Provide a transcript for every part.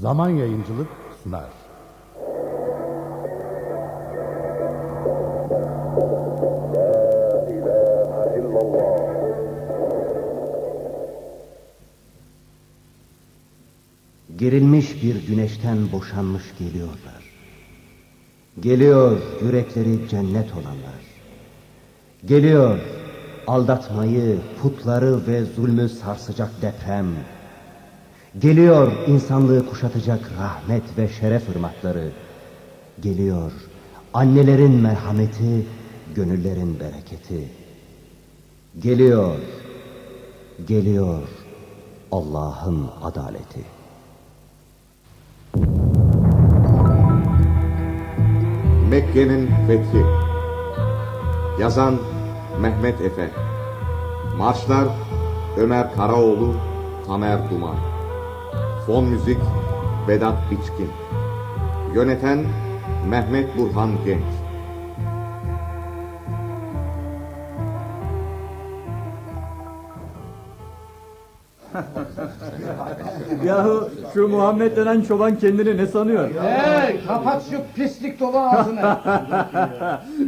Zaman Yayıncılık sunar. Gerilmiş bir güneşten boşanmış geliyorlar. Geliyor yürekleri cennet olanlar. Geliyor aldatmayı, putları ve zulmü sarsacak deprem. Geliyor insanlığı kuşatacak rahmet ve şeref ırmakları. Geliyor annelerin merhameti, gönüllerin bereketi. Geliyor, geliyor Allah'ın adaleti. Mekke'nin Fethi Yazan Mehmet Efe Marşlar Ömer Karaoğlu Tamer Duman Fon müzik Vedat İçkin Yöneten Mehmet Burhan Genç Yahu şu Muhammed denen çoban kendini ne sanıyor? Hey kapat şu pislik dolu ağzını.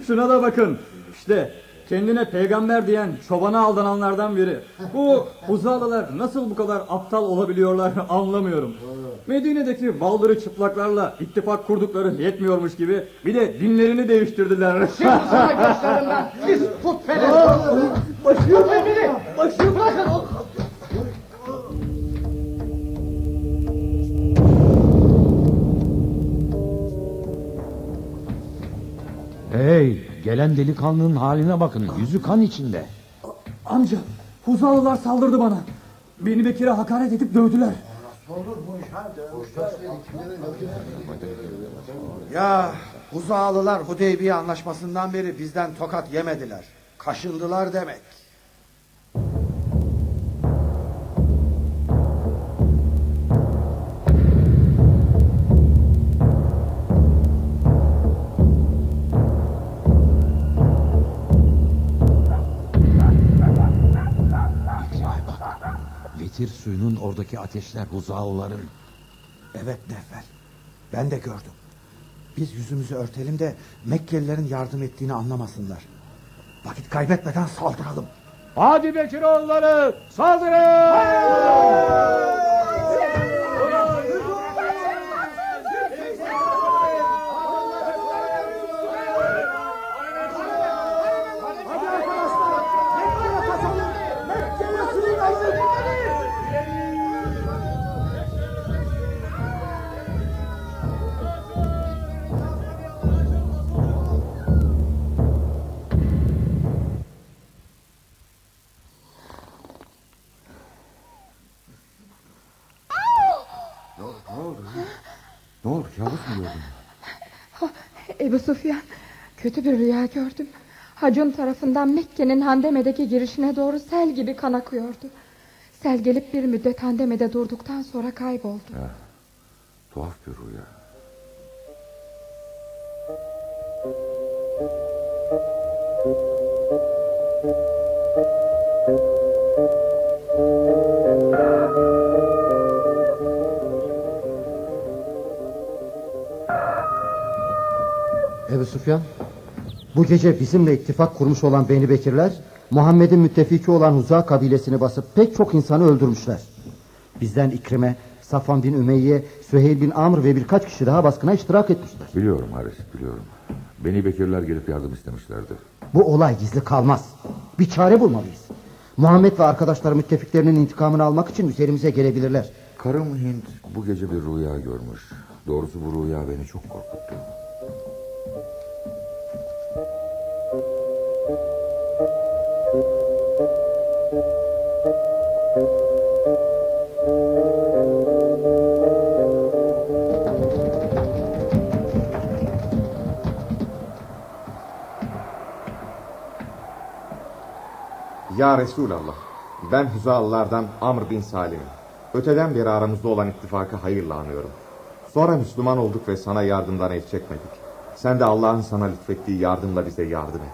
Şuna da bakın. İşte kendine peygamber diyen çobana aldananlardan biri. Bu Huzalılar nasıl bu kadar aptal olabiliyorlar anlamıyorum. Medine'deki baldırı çıplaklarla ittifak kurdukları yetmiyormuş gibi bir de dinlerini değiştirdiler. Şimdi sana gösteririm ben. Pis putperest. Başım. Bırakın. Hey gelen delikanlının haline bakın yüzü kan içinde. Amca Huzalılar saldırdı bana. Beni Bekir'e hakaret edip dövdüler. Ya Uzağlılar Hudeybiye anlaşmasından beri bizden tokat yemediler. Kaşındılar demek. Vetir suyunun oradaki ateşler Huzalıların. Evet Nefel. Ben de gördüm. Biz yüzümüzü örtelim de Mekkelilerin yardım ettiğini anlamasınlar. Vakit kaybetmeden saldıralım. Hadi Bekiroğulları saldırın! Ne Ebu Sufyan kötü bir rüya gördüm. Hacun tarafından Mekke'nin Handeme'deki girişine doğru sel gibi kan akıyordu. Sel gelip bir müddet Handeme'de durduktan sonra kayboldu. Tuhaf bir rüya. Ebu Süfyan, bu gece bizimle ittifak kurmuş olan Beni Bekirler, Muhammed'in müttefiki olan Huza kabilesini basıp pek çok insanı öldürmüşler. Bizden İkrime, Safvan bin Ümeyye, Süheyl bin Amr ve birkaç kişi daha baskına iştirak etmişler. Biliyorum Haris biliyorum. Beni Bekirler gelip yardım istemişlerdi. Bu olay gizli kalmaz. Bir çare bulmalıyız. Muhammed ve arkadaşları müttefiklerinin intikamını almak için üzerimize gelebilirler. Karım Hint bu gece bir rüya görmüş. Doğrusu bu rüya beni çok korkuttu. Ya Resulallah ben Huzalılardan Amr bin Salim'im. Öteden beri aramızda olan ittifakı hayırla anıyorum. Sonra Müslüman olduk ve sana yardımdan el çekmedik. Sen de Allah'ın sana lütfettiği yardımla bize yardım et.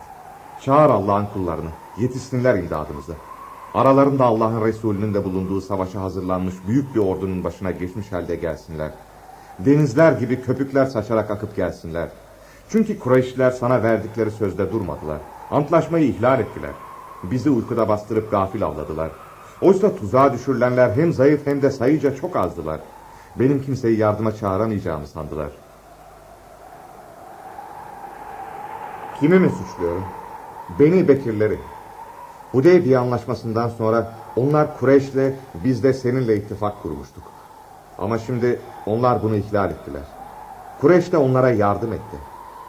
Çağır Allah'ın kullarını, yetişsinler imdadımıza. Aralarında Allah'ın Resulü'nün de bulunduğu savaşa hazırlanmış büyük bir ordunun başına geçmiş halde gelsinler. Denizler gibi köpükler saçarak akıp gelsinler. Çünkü Kureyşliler sana verdikleri sözde durmadılar. Antlaşmayı ihlal ettiler. Bizi uykuda bastırıp gafil avladılar. Oysa tuzağa düşürülenler hem zayıf hem de sayıca çok azdılar. Benim kimseyi yardıma çağıramayacağımı sandılar. Kimi mi suçluyorum? Beni Bekirleri. Hudeybiye anlaşmasından sonra onlar Kureyş'le biz de seninle ittifak kurmuştuk. Ama şimdi onlar bunu ihlal ettiler. Kureyş de onlara yardım etti.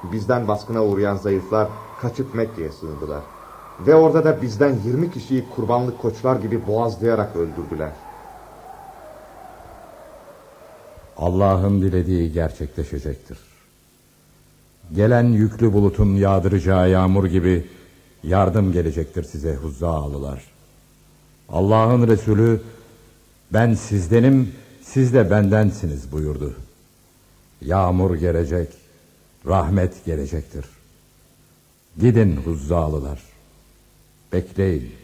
Bizden baskına uğrayan zayıflar kaçıp Mekke'ye sığındılar. Ve orada da bizden 20 kişiyi kurbanlık koçlar gibi boğazlayarak öldürdüler. Allah'ın dilediği gerçekleşecektir. Gelen yüklü bulutun yağdıracağı yağmur gibi yardım gelecektir size Huzzaalılar. Allah'ın Resulü ben sizdenim siz de bendensiniz buyurdu. Yağmur gelecek, rahmet gelecektir. Gidin Huzzaalılar. Bekleyin.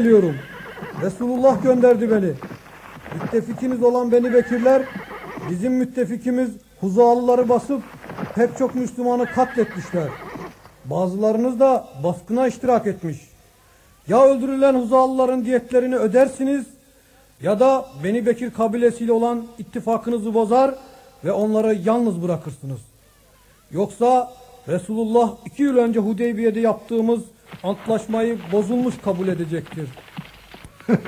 Geliyorum. Resulullah gönderdi beni. müttefikiniz olan Beni Bekirler bizim müttefikimiz Huzalıları basıp pek çok Müslümanı katletmişler. Bazılarınız da baskına iştirak etmiş. Ya öldürülen Huzalıların diyetlerini ödersiniz ya da Beni Bekir kabilesiyle olan ittifakınızı bozar ve onları yalnız bırakırsınız. Yoksa Resulullah iki yıl önce Hudeybiye'de yaptığımız antlaşmayı bozulmuş kabul edecektir.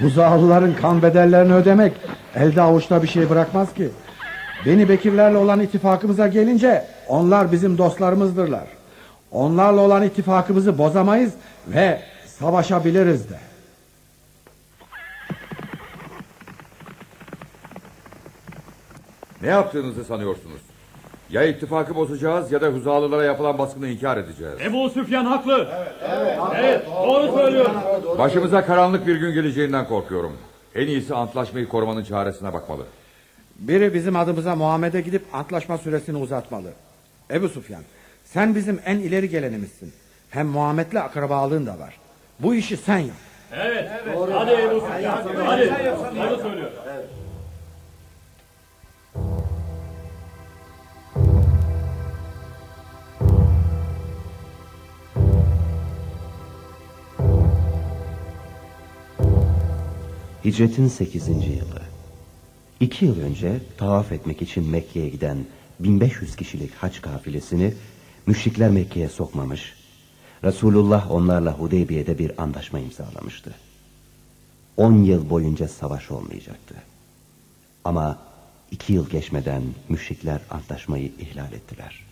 Buzağlıların kan bedellerini ödemek elde avuçta bir şey bırakmaz ki. Beni Bekirlerle olan ittifakımıza gelince onlar bizim dostlarımızdırlar. Onlarla olan ittifakımızı bozamayız ve savaşabiliriz de. Ne yaptığınızı sanıyorsunuz? Ya ittifakı bozacağız ya da Huzalılara yapılan baskını inkar edeceğiz. Ebu Süfyan haklı. Evet, doğru söylüyor. Başımıza karanlık bir gün geleceğinden korkuyorum. En iyisi antlaşmayı korumanın çaresine bakmalı. Biri bizim adımıza Muhammed'e gidip antlaşma süresini uzatmalı. Ebu Sufyan sen bizim en ileri gelenimizsin. Hem Muhammed'le akrabalığın da var. Bu işi sen yap. Evet, hadi Ebu Süfyan. Hadi, doğru söylüyor. Hicretin 8. yılı. İki yıl önce tavaf etmek için Mekke'ye giden 1500 kişilik haç kafilesini müşrikler Mekke'ye sokmamış. Resulullah onlarla Hudeybiye'de bir anlaşma imzalamıştı. 10 yıl boyunca savaş olmayacaktı. Ama iki yıl geçmeden müşrikler antlaşmayı ihlal ettiler.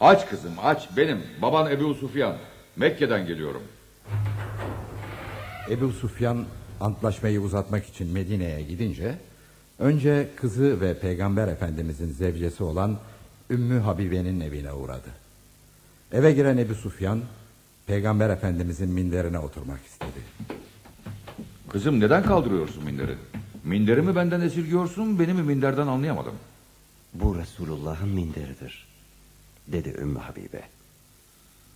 Aç kızım aç benim. Baban Ebu Sufyan. Mekke'den geliyorum. Ebu Sufyan antlaşmayı uzatmak için Medine'ye gidince önce kızı ve Peygamber Efendimizin zevcesi olan Ümmü Habibe'nin evine uğradı. Eve giren Ebu Sufyan Peygamber Efendimizin minderine oturmak istedi. Kızım neden kaldırıyorsun minderi? Minderimi benden esirgiyorsun beni mi minderden anlayamadım. Bu Resulullah'ın minderidir. Dedi Ümmü Habibe.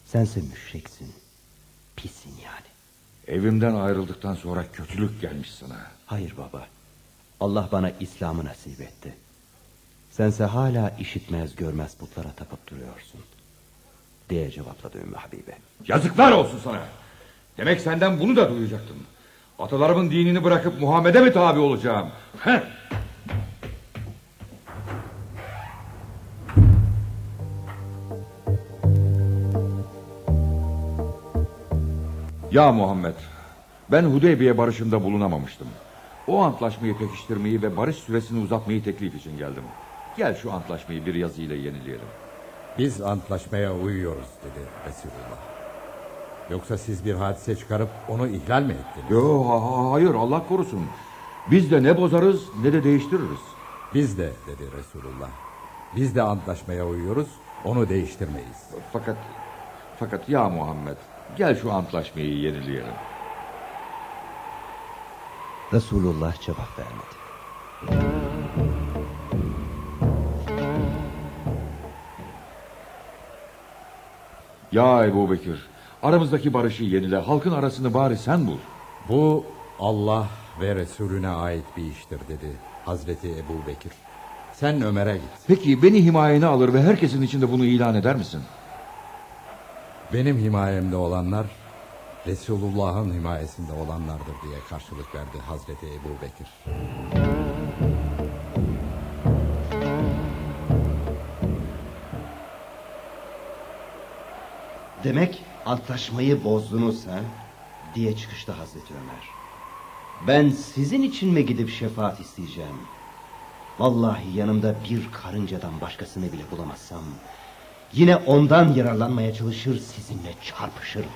Sense müşriksin. Pisin yani. Evimden ayrıldıktan sonra kötülük gelmiş sana. Hayır baba. Allah bana İslam'ı nasip etti. Sense hala işitmez görmez putlara tapıp duruyorsun. Diye cevapladı Ümmü Habibe. Yazıklar olsun sana. Demek senden bunu da duyacaktım. Atalarımın dinini bırakıp Muhammed'e mi tabi olacağım? Heh. Ya Muhammed, ben Hudeybiye barışında bulunamamıştım. O antlaşmayı pekiştirmeyi ve barış süresini uzatmayı teklif için geldim. Gel şu antlaşmayı bir yazıyla yenileyelim. Biz antlaşmaya uyuyoruz dedi Resulullah. Yoksa siz bir hadise çıkarıp onu ihlal mi ettiniz? Yo ha- ha- hayır Allah korusun. Biz de ne bozarız ne de değiştiririz. Biz de dedi Resulullah. Biz de antlaşmaya uyuyoruz, onu değiştirmeyiz. Fakat fakat ya Muhammed gel şu antlaşmayı yenileyelim. Resulullah cevap vermedi. Ya Ebu Bekir aramızdaki barışı yenile halkın arasını bari sen bul. Bu Allah ve Resulüne ait bir iştir dedi Hazreti Ebu Bekir. Sen Ömer'e git. Peki beni himayene alır ve herkesin içinde bunu ilan eder misin? Benim himayemde olanlar Resulullah'ın himayesinde olanlardır diye karşılık verdi Hazreti Ebu Bekir. Demek antlaşmayı bozdunuz ha? Diye çıkıştı Hazreti Ömer. Ben sizin için mi gidip şefaat isteyeceğim? Vallahi yanımda bir karıncadan başkasını bile bulamazsam... ...yine ondan yararlanmaya çalışır sizinle çarpışırım.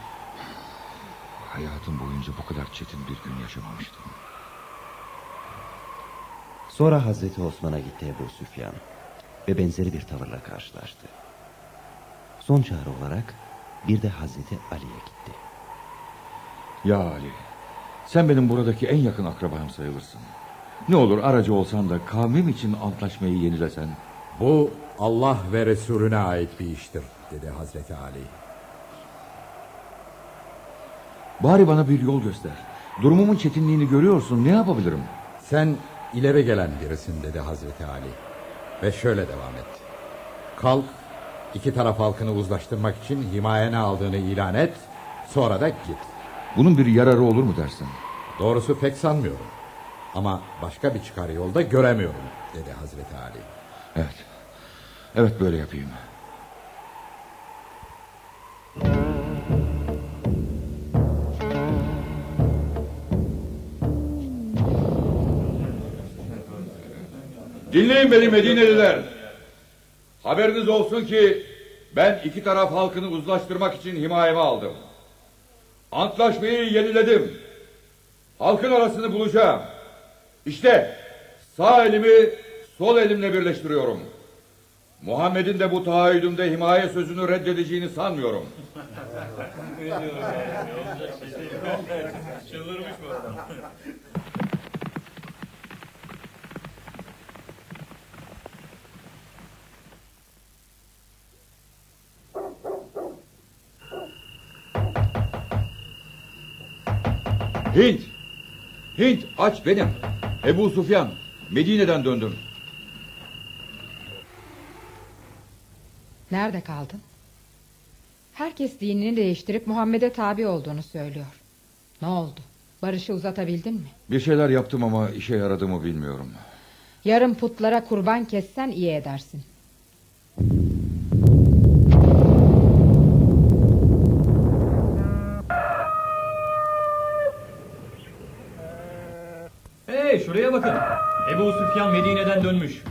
Hayatım boyunca bu kadar çetin bir gün yaşamamıştım. Sonra Hazreti Osman'a gitti Ebu Süfyan ve benzeri bir tavırla karşılaştı. Son çare olarak bir de Hazreti Ali'ye gitti. Ya Ali Sen benim buradaki en yakın akrabam sayılırsın. Ne olur aracı olsan da kavmim için antlaşmayı yenilesen. Bu Allah ve Resulüne ait bir iştir dedi Hazreti Ali. Bari bana bir yol göster. Durumumun çetinliğini görüyorsun. Ne yapabilirim? Sen ileri gelen birisin dedi Hazreti Ali. Ve şöyle devam et. Kalk, iki taraf halkını uzlaştırmak için himayene aldığını ilan et, sonra da git. Bunun bir yararı olur mu dersin? Doğrusu pek sanmıyorum. Ama başka bir çıkar yolda göremiyorum dedi Hazreti Ali. Evet. Evet böyle yapayım. Dinleyin beni Medineliler. Haberiniz olsun ki ben iki taraf halkını uzlaştırmak için himayeme aldım. Antlaşmayı yeniledim. Halkın arasını bulacağım. İşte sağ elimi sol elimle birleştiriyorum. Muhammed'in de bu taahhüdümde himaye sözünü reddedeceğini sanmıyorum. Hint! Hint aç benim. Ebu Sufyan. Medine'den döndüm. Nerede kaldın? Herkes dinini değiştirip Muhammed'e tabi olduğunu söylüyor. Ne oldu? Barışı uzatabildin mi? Bir şeyler yaptım ama işe yaradı mı bilmiyorum. Yarın putlara kurban kessen iyi edersin. Hey şuraya bakın. Ebu Süfyan Medine'den dönmüş.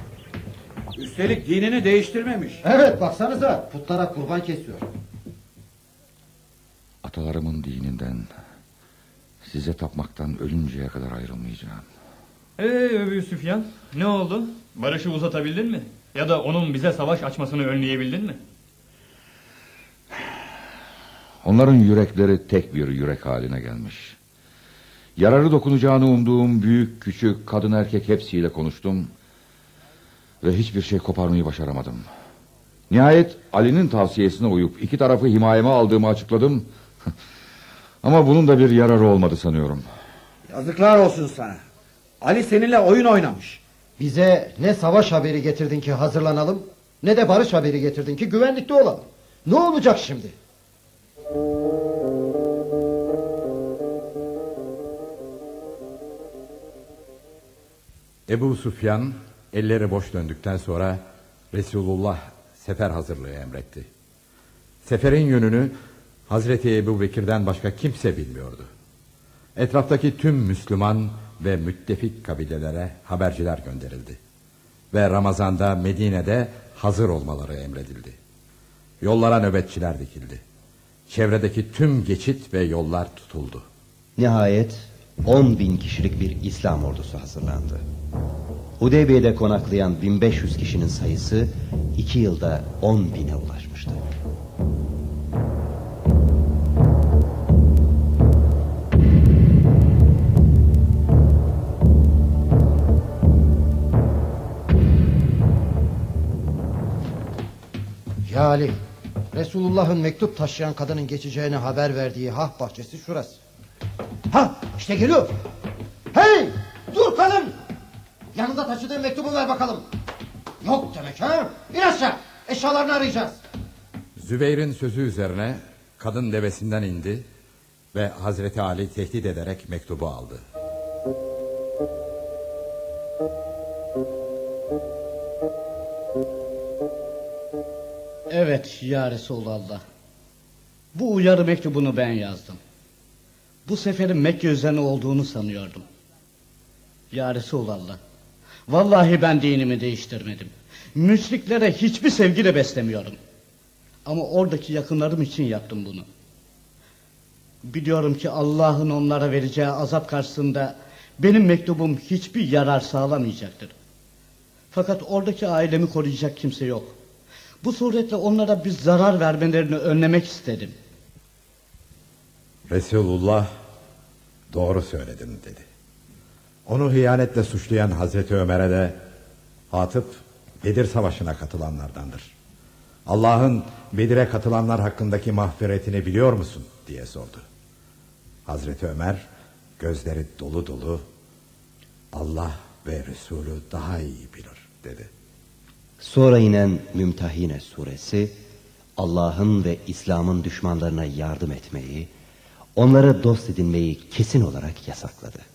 Üstelik dinini değiştirmemiş. Evet baksanıza putlara kurban kesiyor. Atalarımın dininden, size tapmaktan ölünceye kadar ayrılmayacağım. Ee Ebu Süfyan ne oldu? Barışı uzatabildin mi? Ya da onun bize savaş açmasını önleyebildin mi? Onların yürekleri tek bir yürek haline gelmiş. Yararı dokunacağını umduğum büyük, küçük, kadın erkek hepsiyle konuştum. Ve hiçbir şey koparmayı başaramadım. Nihayet Ali'nin tavsiyesine uyup iki tarafı himayeme aldığımı açıkladım. Ama bunun da bir yararı olmadı sanıyorum. Yazıklar olsun sana. Ali seninle oyun oynamış. Bize ne savaş haberi getirdin ki hazırlanalım ne de barış haberi getirdin ki güvenlikte olalım. Ne olacak şimdi? Ebu Sufyan elleri boş döndükten sonra Resulullah sefer hazırlığı emretti. Seferin yönünü Hazreti Ebu Bekir'den başka kimse bilmiyordu. Etraftaki tüm Müslüman ve müttefik kabilelere haberciler gönderildi. Ve Ramazan'da Medine'de hazır olmaları emredildi. Yollara nöbetçiler dikildi. Çevredeki tüm geçit ve yollar tutuldu. Nihayet 10 bin kişilik bir İslam ordusu hazırlandı. Hudeybiye'de konaklayan 1500 kişinin sayısı iki yılda 10 bine ulaşmıştı. Ya Ali Resulullah'ın mektup taşıyan kadının geçeceğini haber verdiği hah bahçesi şurası. Ha işte geliyor. Yanında taşıdığın mektubu ver bakalım. Yok demek ha. İn aşağı. Eşyalarını arayacağız. Zübeyir'in sözü üzerine kadın devesinden indi ve Hazreti Ali tehdit ederek mektubu aldı. Evet ya Resulallah. Bu uyarı mektubunu ben yazdım. Bu seferin Mekke üzerine olduğunu sanıyordum. Ya Resulallah. Vallahi ben dinimi değiştirmedim. Müşriklere hiçbir sevgi de beslemiyorum. Ama oradaki yakınlarım için yaptım bunu. Biliyorum ki Allah'ın onlara vereceği azap karşısında benim mektubum hiçbir yarar sağlamayacaktır. Fakat oradaki ailemi koruyacak kimse yok. Bu suretle onlara bir zarar vermelerini önlemek istedim. Resulullah Doğru söyledin dedi. Onu hıyanetle suçlayan Hazreti Ömer'e de Hatıp Bedir Savaşı'na katılanlardandır. Allah'ın Bedir'e katılanlar hakkındaki mahfiretini biliyor musun diye sordu. Hazreti Ömer gözleri dolu dolu Allah ve Resulü daha iyi bilir dedi. Sonra inen Mümtehine suresi Allah'ın ve İslam'ın düşmanlarına yardım etmeyi, onları dost edinmeyi kesin olarak yasakladı.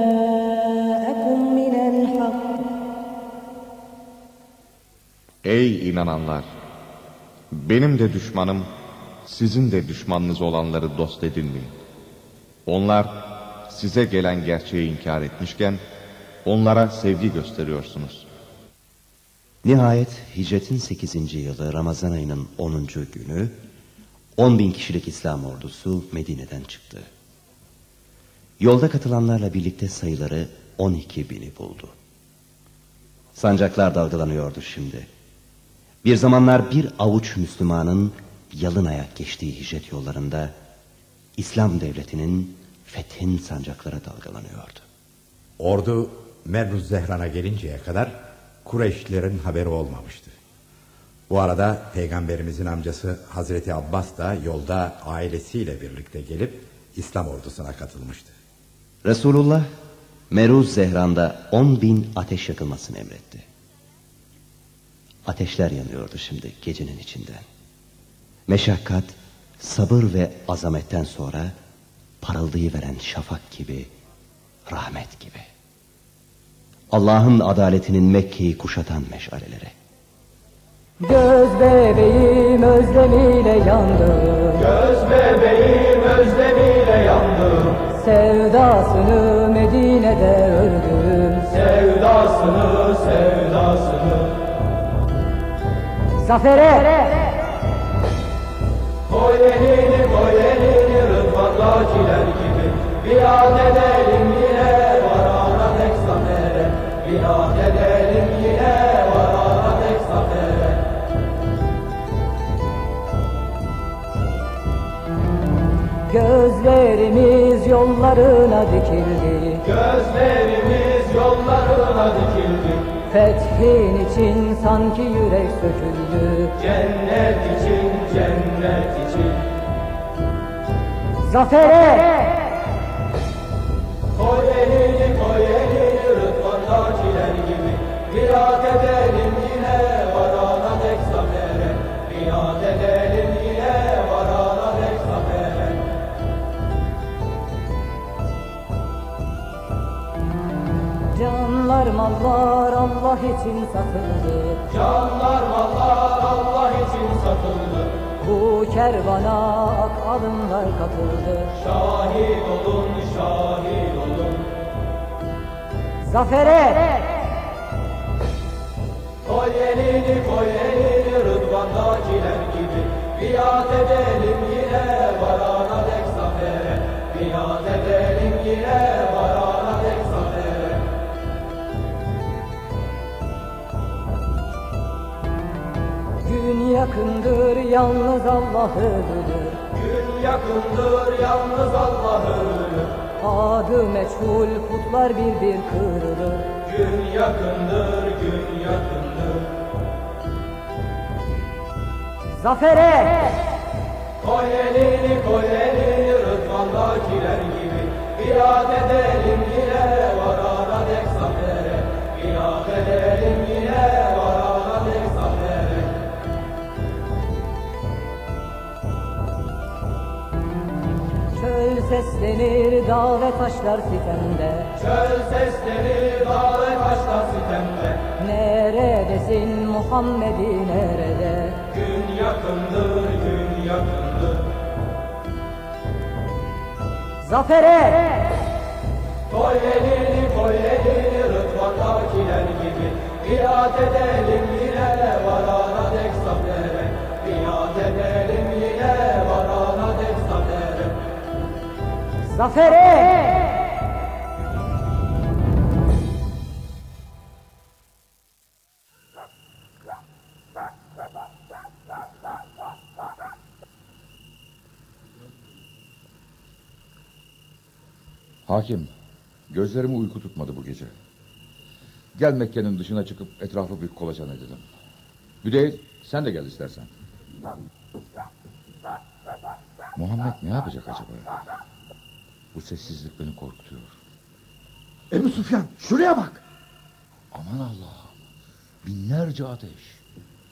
inananlar! Benim de düşmanım, sizin de düşmanınız olanları dost edinmeyin. Onlar size gelen gerçeği inkar etmişken, onlara sevgi gösteriyorsunuz. Nihayet hicretin 8. yılı Ramazan ayının 10. günü 10 bin kişilik İslam ordusu Medine'den çıktı. Yolda katılanlarla birlikte sayıları 12 bini buldu. Sancaklar dalgalanıyordu şimdi. Bir zamanlar bir avuç Müslümanın yalın ayak geçtiği hicret yollarında İslam devletinin fethin sancaklara dalgalanıyordu. Ordu Merruz Zehran'a gelinceye kadar Kureyşlilerin haberi olmamıştı. Bu arada peygamberimizin amcası Hazreti Abbas da yolda ailesiyle birlikte gelip İslam ordusuna katılmıştı. Resulullah Meruz Zehran'da 10 bin ateş yakılmasını emretti. Ateşler yanıyordu şimdi gecenin içinden. Meşakkat, sabır ve azametten sonra parıldayı veren şafak gibi, rahmet gibi. Allah'ın adaletinin Mekke'yi kuşatan meşaleleri. Göz bebeğim özlemiyle yandım Göz bebeğim özlemiyle yandım Sevdasını Medine'de öldüm Sevdasını sevdasını Zafere. Koy elini koy elini rıdvandakiler gibi Biat edelim yine varana tek zafere. Biat edelim yine varana tek zafere. Gözlerimiz yollarına dikildi. Gözlerimiz yollarına dikildi Fethin için sanki yürek söküldü. Cennet için cennet için. Zafere! Koy elini koy elini rıdvandakiler gibi. Biat edelim mallar Allah için satıldı. Canlar mallar Allah için satıldı. Bu kervana ak alınlar katıldı. Şahit olun şahit olun. Zafere! Koy elini koy elini rıdvandakiler gibi. Biat edelim yine varana yakındır yalnız Allah ölür Gün yakındır yalnız Allah ölür Adı meçhul putlar bir bir kırılır. Gün yakındır gün yakındır. Zafere! Koy elini koy elini rıdvandakiler gibi. Biat edelim yine varana dek zafere. Biat edelim yine varana seslenir dağ ve taşlar sitemde. Çöl sesleri dağ ve taşlar sitemde. Neredesin Muhammed'i nerede? Gün yakındır gün yakındır. Zafere! Koy elini koy elini rıdvandakiler gibi. Biat edelim yine varana dek zafere. Biat edelim yine varana Zafere! Hakim, gözlerimi uyku tutmadı bu gece. Gel Mekke'nin dışına çıkıp etrafı bir kolaçan edelim. Büdeyl, sen de gel istersen. Muhammed ne yapacak acaba? Bu sessizlik beni korkutuyor. Ebu Süfyan şuraya bak. Aman Allah'ım. Binlerce ateş.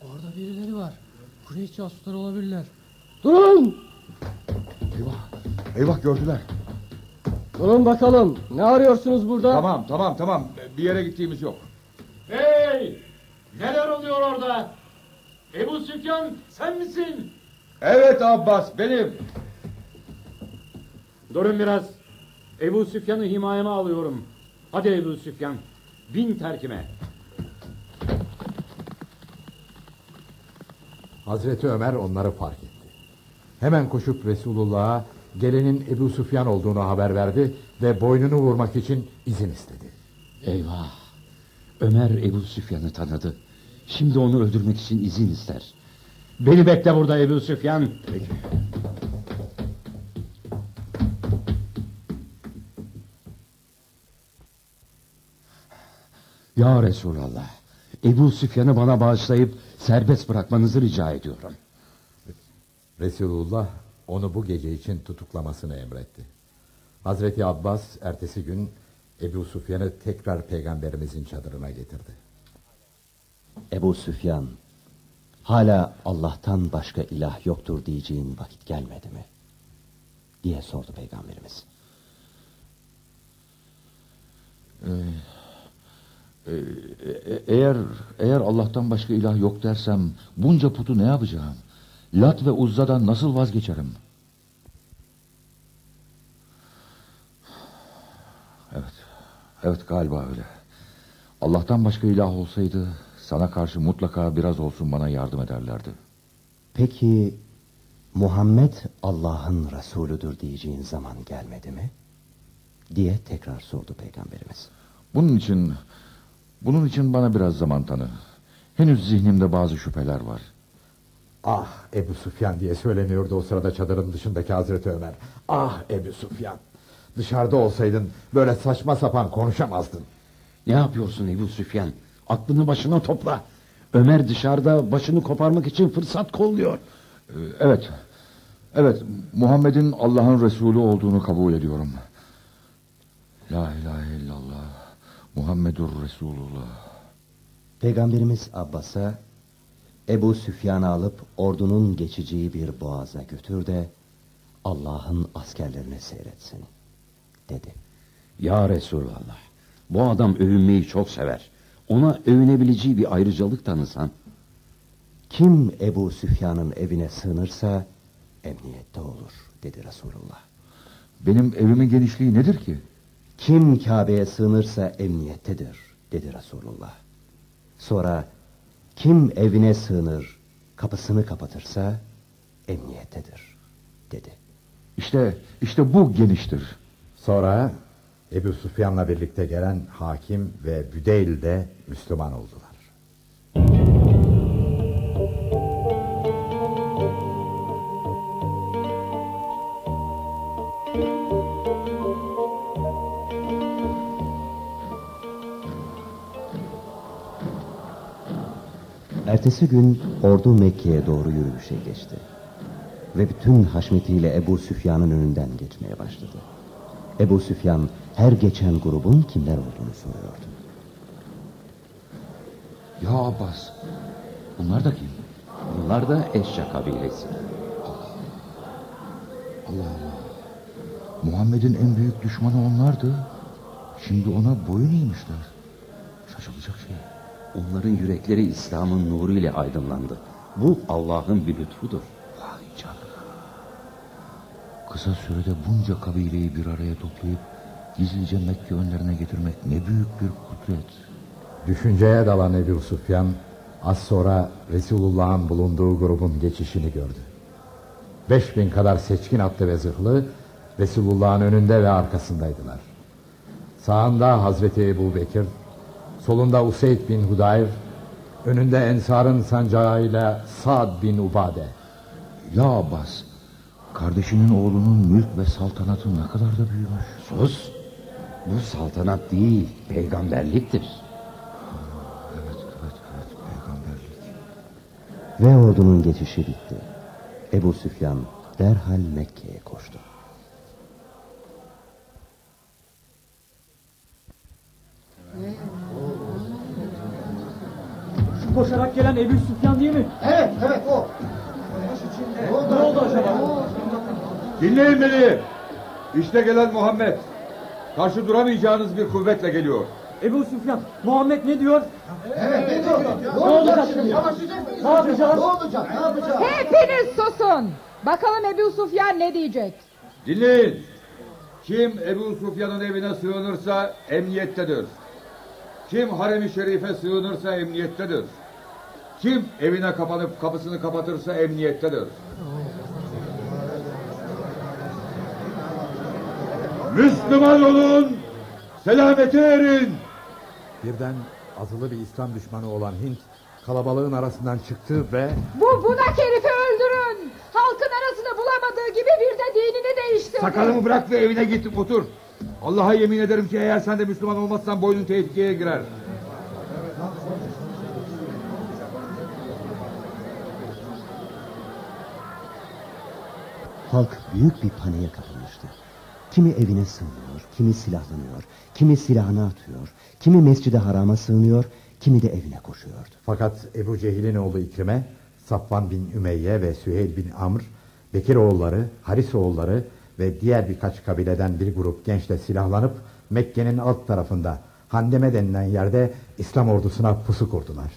Orada birileri var. Kureyş casusları olabilirler. Durun! Eyvah, eyvah gördüler. Durun bakalım. Ne arıyorsunuz burada? Tamam, tamam, tamam. Bir yere gittiğimiz yok. Hey! Neler oluyor orada? Ebu Süfyan sen misin? Evet Abbas, benim. Durun biraz. Ebu Süfyan'ı himayeme alıyorum. Hadi Ebu Süfyan. Bin terkime. Hazreti Ömer onları fark etti. Hemen koşup Resulullah'a gelenin Ebu Süfyan olduğunu haber verdi ve boynunu vurmak için izin istedi. Eyvah. Ömer Ebu Süfyan'ı tanıdı. Şimdi onu öldürmek için izin ister. Beni bekle burada Ebu Süfyan. Peki. Ya Resulallah. Ebu Süfyan'ı bana bağışlayıp serbest bırakmanızı rica ediyorum. Resulullah onu bu gece için tutuklamasını emretti. Hazreti Abbas ertesi gün Ebu Süfyan'ı tekrar peygamberimizin çadırına getirdi. Ebu Süfyan, hala Allah'tan başka ilah yoktur diyeceğin vakit gelmedi mi? Diye sordu Peygamberimiz. Ee, eğer eğer Allah'tan başka ilah yok dersem bunca putu ne yapacağım? Lat ve Uzza'dan nasıl vazgeçerim? Evet. Evet galiba öyle. Allah'tan başka ilah olsaydı sana karşı mutlaka biraz olsun bana yardım ederlerdi. Peki Muhammed Allah'ın Resulüdür diyeceğin zaman gelmedi mi? Diye tekrar sordu Peygamberimiz. Bunun için bunun için bana biraz zaman tanı. Henüz zihnimde bazı şüpheler var. Ah Ebu Süfyan diye söyleniyordu o sırada çadırın dışındaki Hazreti Ömer. Ah Ebu Süfyan. Dışarıda olsaydın böyle saçma sapan konuşamazdın. Ne yapıyorsun Ebu Süfyan? Aklını başına topla. Ömer dışarıda başını koparmak için fırsat kolluyor. Ee, Evet. Evet, Muhammed'in Allah'ın Resulü olduğunu kabul ediyorum. La ilahe illallah. Muhammedur Resulullah. Peygamberimiz Abbas'a Ebu Süfyan'ı alıp ordunun geçeceği bir boğaza götür de Allah'ın askerlerini seyretsin dedi. Ya Resulallah. Bu adam övünmeyi çok sever. Ona övünebileceği bir ayrıcalık tanısan. Kim Ebu Süfyan'ın evine sığınırsa emniyette olur dedi Resulullah. Benim evimin genişliği nedir ki? Kim Kabe'ye sığınırsa emniyettedir dedi Resulullah. Sonra kim evine sığınır kapısını kapatırsa emniyettedir dedi. İşte işte bu geniştir. Sonra Ebu Süfyan'la birlikte gelen hakim ve Büdeyl de Müslüman oldular. Ertesi gün ordu Mekke'ye doğru yürüyüşe geçti. Ve bütün haşmetiyle Ebu Süfyan'ın önünden geçmeye başladı. Ebu Süfyan her geçen grubun kimler olduğunu soruyordu. Ya Abbas, bunlar da kim? Bunlar da Eşya kabilesi. Allah Allah. Muhammed'in en büyük düşmanı onlardı. Şimdi ona boyun eğmişler. Şaşılacak şey. Onların yürekleri İslam'ın nuru ile aydınlandı. Bu Allah'ın bir lütfudur. Vay canına. Kısa sürede bunca kabileyi bir araya toplayıp gizlice Mekke önlerine getirmek ne büyük bir kudret. Düşünceye dalan Ebu Sufyan az sonra Resulullah'ın bulunduğu grubun geçişini gördü. Beş bin kadar seçkin atlı ve zırhlı Resulullah'ın önünde ve arkasındaydılar. Sağında Hazreti Ebu Bekir, solunda Useyd bin Hudayr, önünde Ensar'ın sancağıyla Sa'd bin Ubade. Ya Abbas, kardeşinin oğlunun mülk ve saltanatı ne kadar da büyümüş. Sus, bu saltanat değil, peygamberliktir. Ve ordunun geçişi bitti. Ebu Süfyan derhal Mekke'ye koştu. Koşarak gelen Ebu Süfyan değil mi? Evet, evet o. Ne oldu acaba? Dinleyin beni. İşte gelen Muhammed. Karşı duramayacağınız bir kuvvetle geliyor. Ebu Süfyan, Muhammed ne diyor? Evet, ne diyor? Ne olacak şimdi? Ne yapacağız? Ne olacak? Ne yapacağız? Hepiniz susun. Bakalım Ebu Sufyan ne diyecek? Dinleyin. Kim Ebu Sufyan'ın evine sığınırsa emniyettedir. Kim harem-i şerife sığınırsa emniyettedir. Kim evine kapanıp kapısını kapatırsa emniyettedir. Müslüman olun, selamete erin. Birden azılı bir İslam düşmanı olan Hint kalabalığın arasından çıktı ve Bu bunak herifi öldürün. Halkın arasında bulamadığı gibi bir de dinini değiştirdi. Sakalımı bırak ve evine git otur. Allah'a yemin ederim ki eğer sen de Müslüman olmazsan boynun tehlikeye girer. Halk büyük bir paniğe kapılmıştı. Kimi evine sığınıyor, kimi silahlanıyor, kimi silahını atıyor, kimi mescide harama sığınıyor, kimi de evine koşuyordu. Fakat Ebu Cehil'in oğlu İkrime, Safvan bin Ümeyye ve Süheyl bin Amr, Bekir oğulları, Haris oğulları ve diğer birkaç kabileden bir grup gençle silahlanıp Mekke'nin alt tarafında Handeme denilen yerde İslam ordusuna pusu kurdular.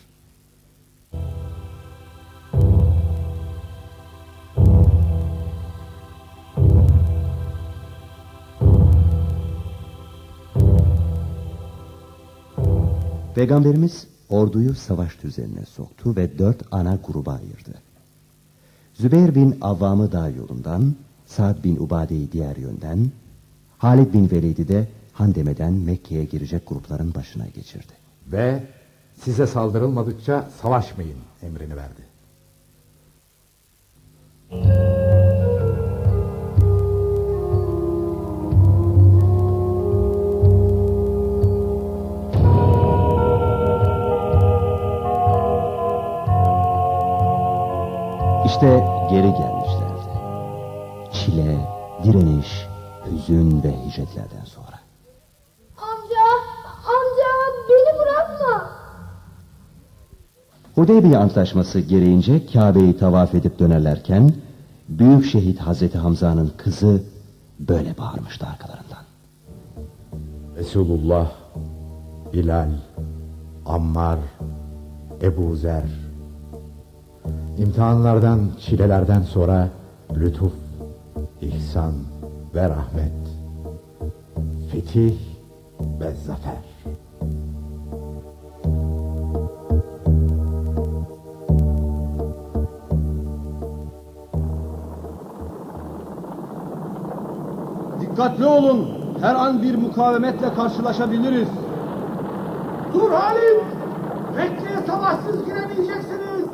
Peygamberimiz orduyu savaş düzenine soktu ve dört ana gruba ayırdı. Zübeyir bin Avvam'ı dağ yolundan, Sa'd bin Ubade'yi diğer yönden, Halid bin Velid'i de Handeme'den Mekke'ye girecek grupların başına geçirdi. Ve size saldırılmadıkça savaşmayın emrini verdi. İşte geri gelmişlerdi. Çile, direniş, hüzün ve hicretlerden sonra. Amca, amca beni bırakma. Hudeybiye Antlaşması gereğince Kabe'yi tavaf edip dönerlerken büyük şehit Hazreti Hamza'nın kızı böyle bağırmıştı arkalarından. Resulullah, Bilal, Ammar, Ebu Zer. İmtihanlardan, çilelerden sonra lütuf, ihsan ve rahmet. Fetih ve zafer. Dikkatli olun. Her an bir mukavemetle karşılaşabiliriz. Dur Halim! Mekke'ye savaşsız giremeyeceksiniz.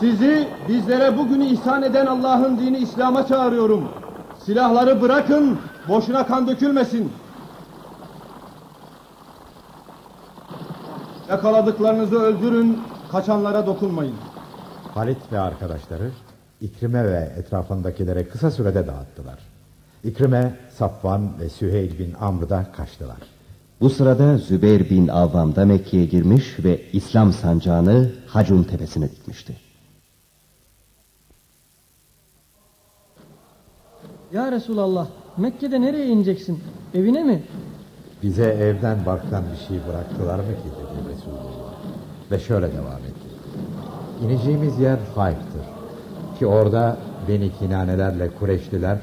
Sizi bizlere bugünü ihsan eden Allah'ın dini İslam'a çağırıyorum. Silahları bırakın, boşuna kan dökülmesin. Yakaladıklarınızı öldürün, kaçanlara dokunmayın. Halit ve arkadaşları İkrime ve etrafındakilere kısa sürede dağıttılar. İkrime, Safvan ve Süheyl bin Amr da kaçtılar. Bu sırada Zübeyir bin Avvam da Mekke'ye girmiş ve İslam sancağını Hacun tepesine dikmişti. Ya Resulallah Mekke'de nereye ineceksin? Evine mi? Bize evden barktan bir şey bıraktılar mı ki dedi Resulullah. Ve şöyle devam etti. İneceğimiz yer Hayf'tır. Ki orada Beni Kinanelerle Kureşliler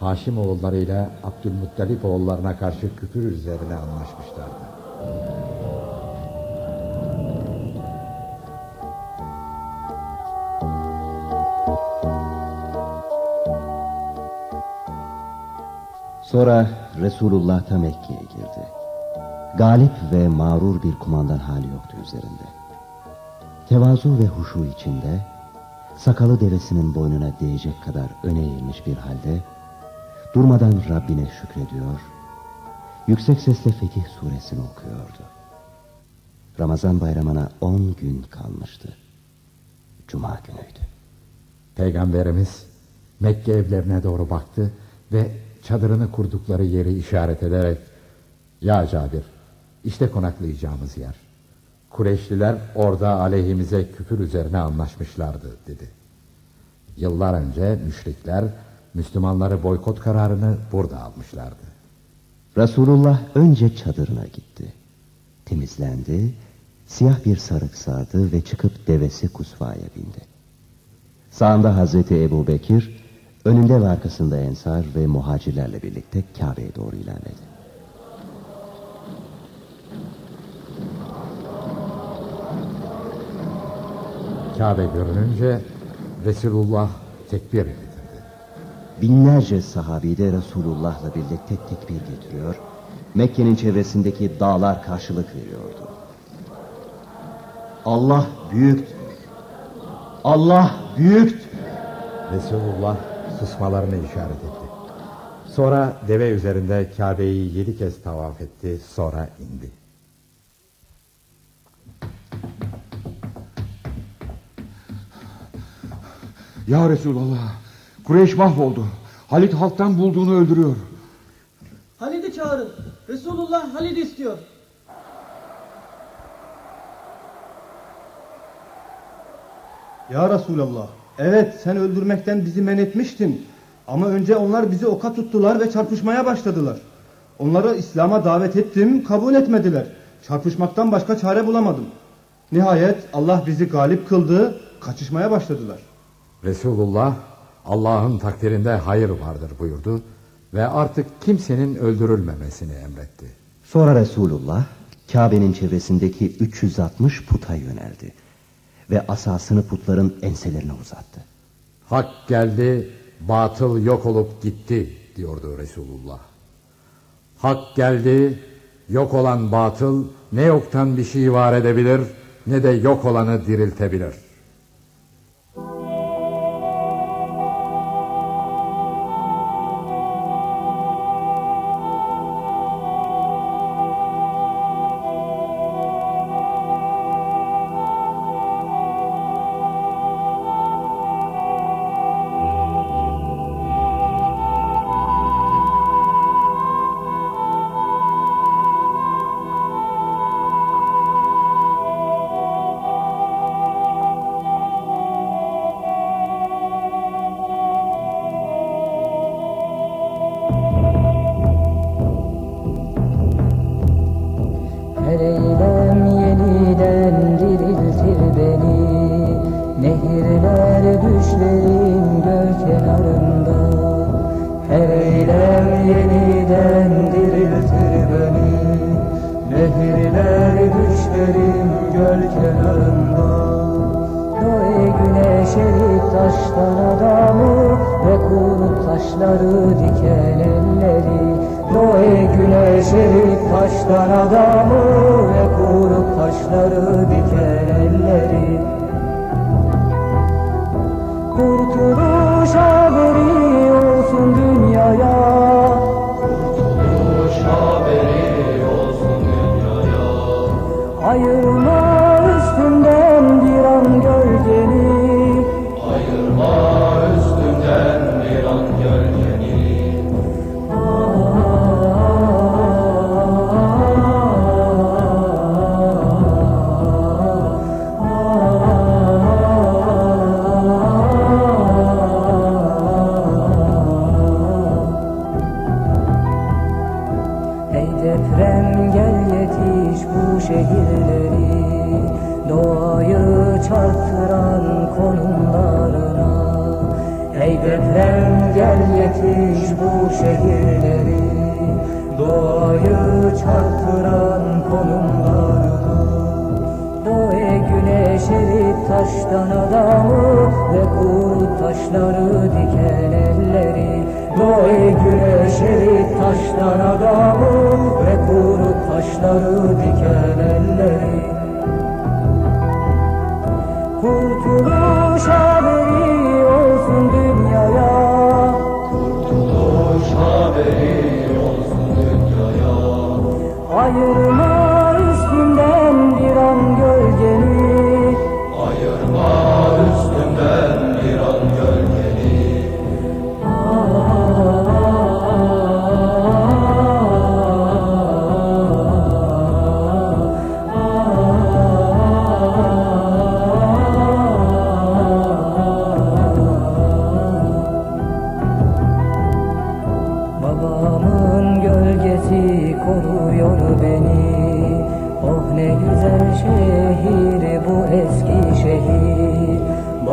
Haşim oğullarıyla Abdülmuttalip oğullarına karşı küfür üzerine anlaşmışlardı. Sonra Resulullah da Mekke'ye girdi. Galip ve mağrur bir kumandan hali yoktu üzerinde. Tevazu ve huşu içinde, sakalı devesinin boynuna değecek kadar öne eğilmiş bir halde, durmadan Rabbine şükrediyor, yüksek sesle Fetih suresini okuyordu. Ramazan bayramına on gün kalmıştı. Cuma günüydü. Peygamberimiz Mekke evlerine doğru baktı ve çadırını kurdukları yeri işaret ederek Ya Cabir işte konaklayacağımız yer. Kureyşliler orada aleyhimize küfür üzerine anlaşmışlardı dedi. Yıllar önce müşrikler Müslümanları boykot kararını burada almışlardı. Resulullah önce çadırına gitti. Temizlendi, siyah bir sarık sardı ve çıkıp devesi kusvaya bindi. Sağında Hazreti Ebu Bekir, önünde ve arkasında ensar ve muhacirlerle birlikte Kabe'ye doğru ilerledi. Kabe görününce Resulullah tekbir etti. Binlerce sahabi de Resulullah'la birlikte tekbir getiriyor, Mekke'nin çevresindeki dağlar karşılık veriyordu. Allah büyüktür. Allah büyüktür. Resulullah susmalarını işaret etti. Sonra deve üzerinde Kabe'yi yedi kez tavaf etti, sonra indi. Ya Resulallah. Kureyş mahvoldu. Halit halktan bulduğunu öldürüyor. Halid'i çağırın. Resulullah Halid istiyor. Ya Resulallah. Evet sen öldürmekten bizi men etmiştin. Ama önce onlar bizi oka tuttular ve çarpışmaya başladılar. Onları İslam'a davet ettim, kabul etmediler. Çarpışmaktan başka çare bulamadım. Nihayet Allah bizi galip kıldı, kaçışmaya başladılar. Resulullah Allah'ın takdirinde hayır vardır buyurdu ve artık kimsenin öldürülmemesini emretti. Sonra Resulullah Kabe'nin çevresindeki 360 puta yöneldi ve asasını putların enselerine uzattı. Hak geldi, batıl yok olup gitti diyordu Resulullah. Hak geldi, yok olan batıl ne yoktan bir şey var edebilir ne de yok olanı diriltebilir.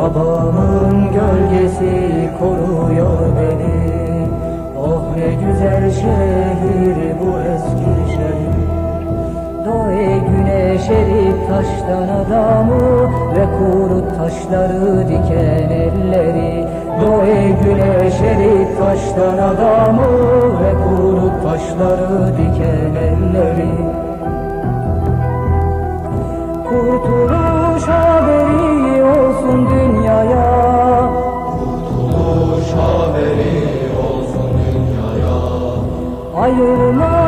Babamın gölgesi koruyor beni. Oh ne güzel şehir bu eski şehir. Doğe güneş erip taştan adamı Ve kuru taşları diken elleri. Doğe güneş erip taştan adamı Ve kuru taşları diken elleri. Kurtuluş haberi olsun Kurtuluş haberi olsun dünyaya. Ayırma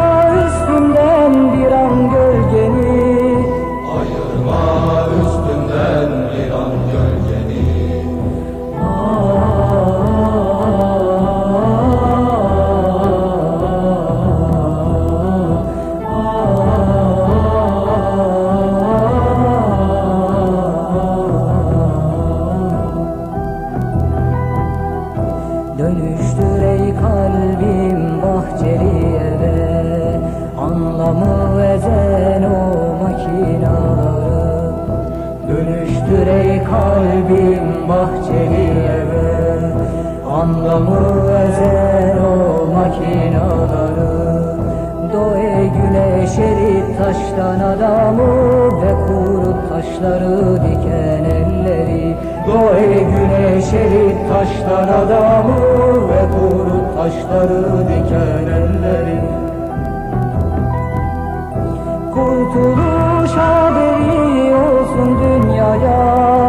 taştan adamı Ve kuru taşları diken elleri. Doğe güneş erip taştan adamı Ve kuru taşları diken elleri. Kurtuluş haberi olsun dünyaya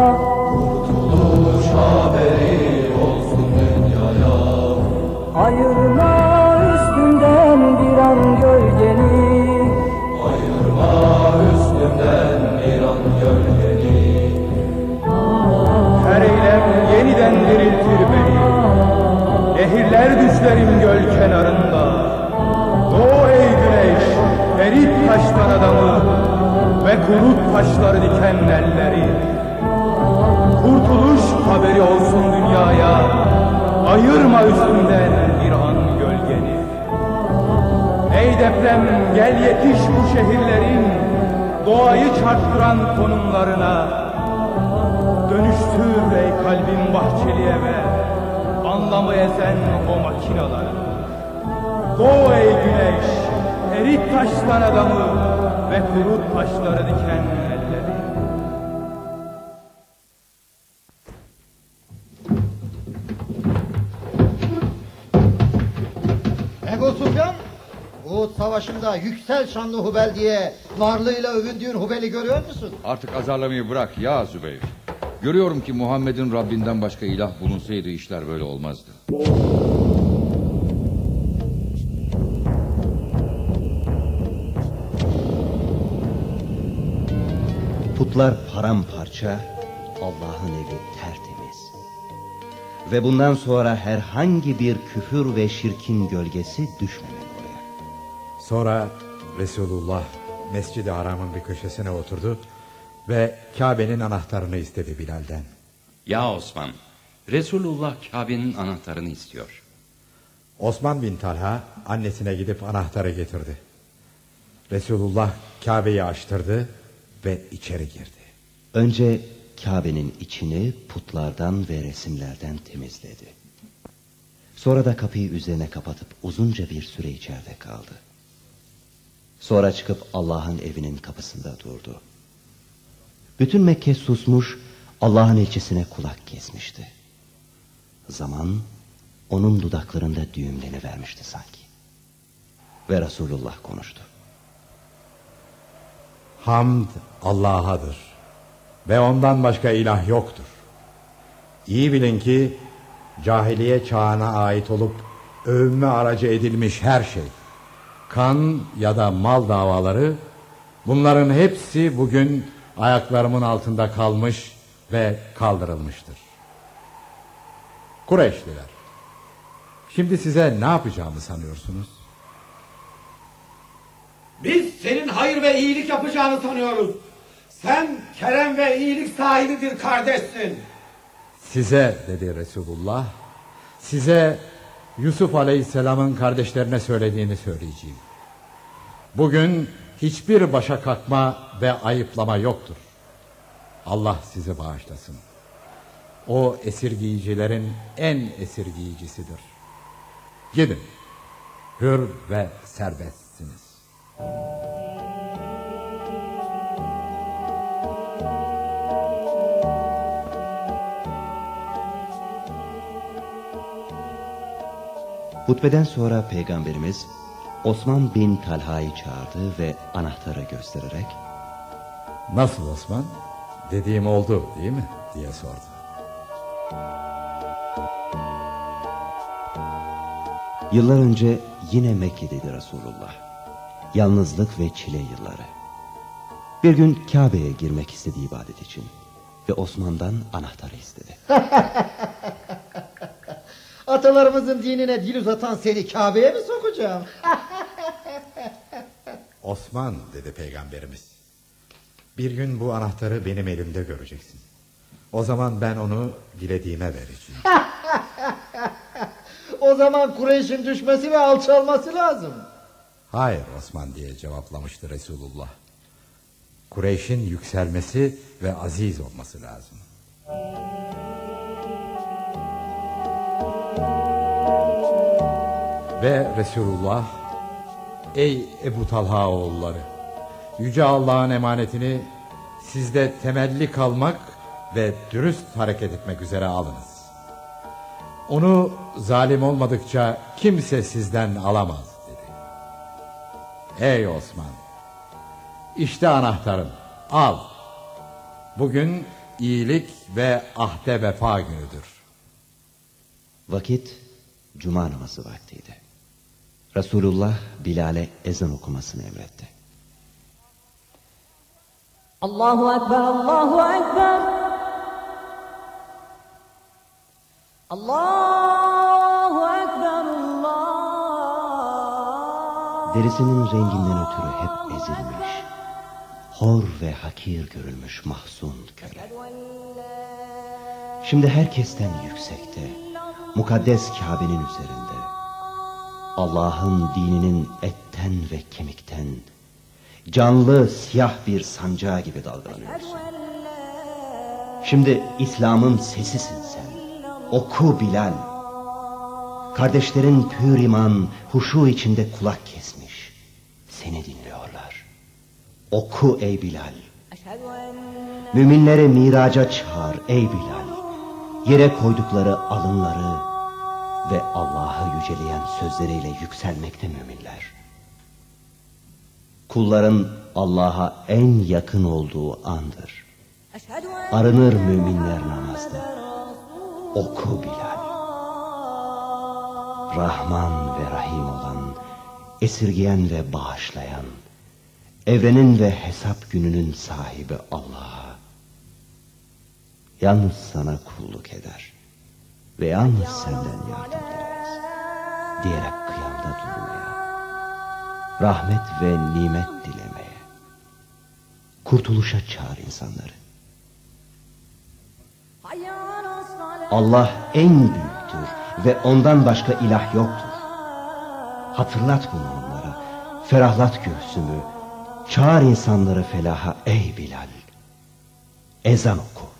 yeniden diriltir beni. Nehirler düşlerim göl kenarında. Doğu ey güneş, erit taştan adamı ve kurut taşları diken elleri. Kurtuluş haberi olsun dünyaya, ayırma üstünden bir an gölgeni. Ey deprem gel yetiş bu şehirlerin doğayı çarptıran konumlarına. Dönüştür ey kalbin bahçeli eve Anlamı ezen o makinaları Doğu ey güneş Erit taştan adamı Ve kurut taşları diken elleri Ebu Sufyan, Uhud Savaşı'nda yüksel şanlı Hubel diye varlığıyla övündüğün Hubel'i görüyor musun? Artık azarlamayı bırak ya Zübeyir. Görüyorum ki Muhammed'in Rabbinden başka ilah bulunsaydı işler böyle olmazdı. Putlar paramparça, Allah'ın evi tertemiz. Ve bundan sonra herhangi bir küfür ve şirkin gölgesi düşmemeli oraya. Sonra Resulullah Mescid-i Haram'ın bir köşesine oturdu ve Kabe'nin anahtarını istedi Bilal'den. Ya Osman, Resulullah Kabe'nin anahtarını istiyor. Osman bin Talha annesine gidip anahtarı getirdi. Resulullah Kabe'yi açtırdı ve içeri girdi. Önce Kabe'nin içini putlardan ve resimlerden temizledi. Sonra da kapıyı üzerine kapatıp uzunca bir süre içeride kaldı. Sonra çıkıp Allah'ın evinin kapısında durdu. Bütün Mekke susmuş, Allah'ın elçisine kulak kesmişti. Zaman onun dudaklarında düğümleni vermişti sanki. ve Resulullah konuştu. Hamd Allah'adır ve ondan başka ilah yoktur. İyi bilin ki cahiliye çağına ait olup övünme aracı edilmiş her şey, kan ya da mal davaları bunların hepsi bugün ayaklarımın altında kalmış ve kaldırılmıştır. Kureyşliler, şimdi size ne yapacağımı sanıyorsunuz? Biz senin hayır ve iyilik yapacağını sanıyoruz. Sen kerem ve iyilik sahibi bir kardeşsin. Size dedi Resulullah, size Yusuf Aleyhisselam'ın kardeşlerine söylediğini söyleyeceğim. Bugün hiçbir başa kalkma ve ayıplama yoktur. Allah sizi bağışlasın. O esirgiyicilerin en esirgiyicisidir. Gidin, hür ve serbestsiniz. Hutbeden sonra Peygamberimiz Osman bin Talha'yı çağırdı ve anahtarı göstererek Nasıl Osman? Dediğim oldu değil mi? diye sordu. Yıllar önce yine Mekke'deydi Resulullah. Yalnızlık ve çile yılları. Bir gün Kabe'ye girmek istedi ibadet için. Ve Osman'dan anahtarı istedi. Atalarımızın dinine dil uzatan seni Kabe'ye mi sokacağım? Osman dedi peygamberimiz. Bir gün bu anahtarı benim elimde göreceksin. O zaman ben onu dilediğime vereceğim. o zaman Kureyş'in düşmesi ve alçalması lazım. Hayır Osman diye cevaplamıştı Resulullah. Kureyş'in yükselmesi ve aziz olması lazım. Ve Resulullah Ey Ebu Talha oğulları Yüce Allah'ın emanetini sizde temelli kalmak ve dürüst hareket etmek üzere alınız. Onu zalim olmadıkça kimse sizden alamaz dedi. Ey Osman işte anahtarın al. Bugün iyilik ve ahde vefa günüdür. Vakit cuma namazı vaktiydi. Resulullah Bilal'e ezan okumasını emretti. Allahu Ekber, Allahu Ekber. Allahu Ekber, Allah. Derisinin renginden ötürü hep ezilmiş, hor ve hakir görülmüş mahzun köle. Şimdi herkesten yüksekte, mukaddes Kabe'nin üzerinde, Allah'ın dininin etten ve kemikten, canlı siyah bir sancağı gibi dalgalanıyorsun. Şimdi İslam'ın sesisin sen. Oku Bilal. Kardeşlerin pür iman, huşu içinde kulak kesmiş. Seni dinliyorlar. Oku ey Bilal. Müminleri miraca çağır ey Bilal. Yere koydukları alınları ve Allah'ı yüceleyen sözleriyle yükselmekte müminler. Kulların Allah'a en yakın olduğu andır. Arınır müminler namazda. Oku Bilal. Rahman ve Rahim olan, esirgeyen ve bağışlayan, evrenin ve hesap gününün sahibi Allah'a. Yalnız sana kulluk eder ve yalnız senden yardım dileriz. Diyerek kıyamda durmaya, rahmet ve nimet dilemeye, kurtuluşa çağır insanları. Allah en büyüktür ve ondan başka ilah yoktur. Hatırlat bunu onlara, ferahlat göğsümü, çağır insanları felaha ey Bilal. Ezan oku.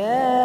Allahu Ekber. La